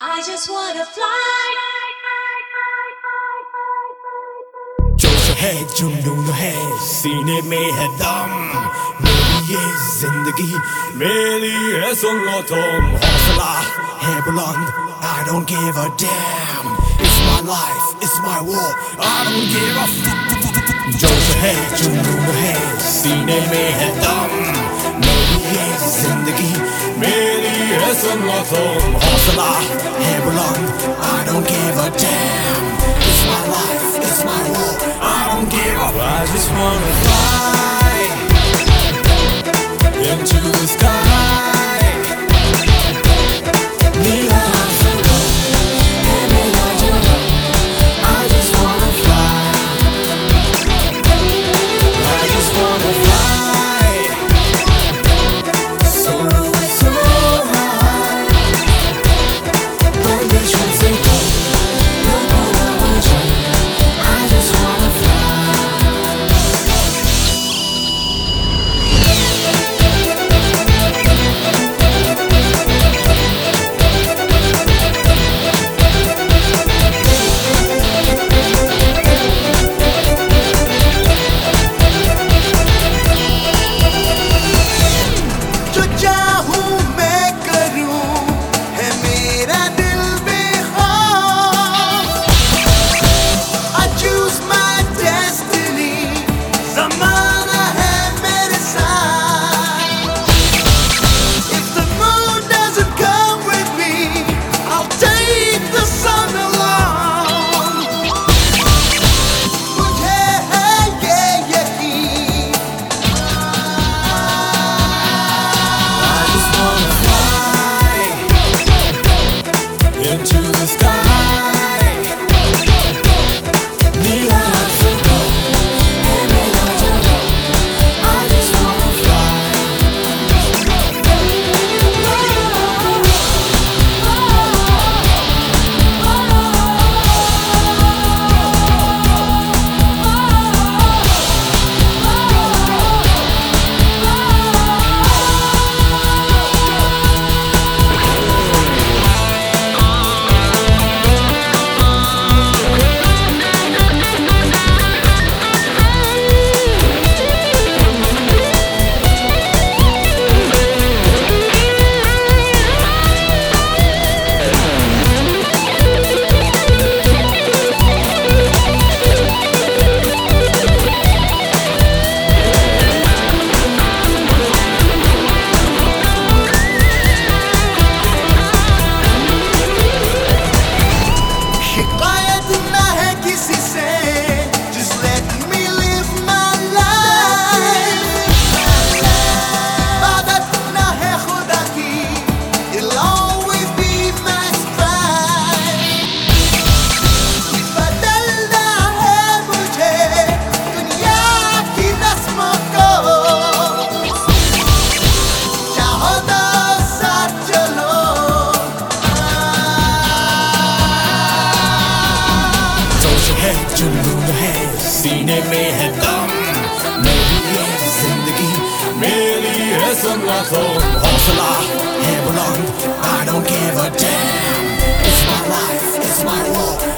I just wanna fly. जोश है जुनून है सीने में है दम मेरी ये जिंदगी मेरी है सुन लो तुम हौसला है बुलंद I don't give a damn It's my life, it's my war I don't give a fuck जोश है जुनून है सीने में है दम मेरी ये जिंदगी मेरी Listen Hustle I don't give a damn It's my life, it's my love. I don't give up I just wanna fly sunlight home er Hopefully, here belong I don't give a damn It's my life, it's my war.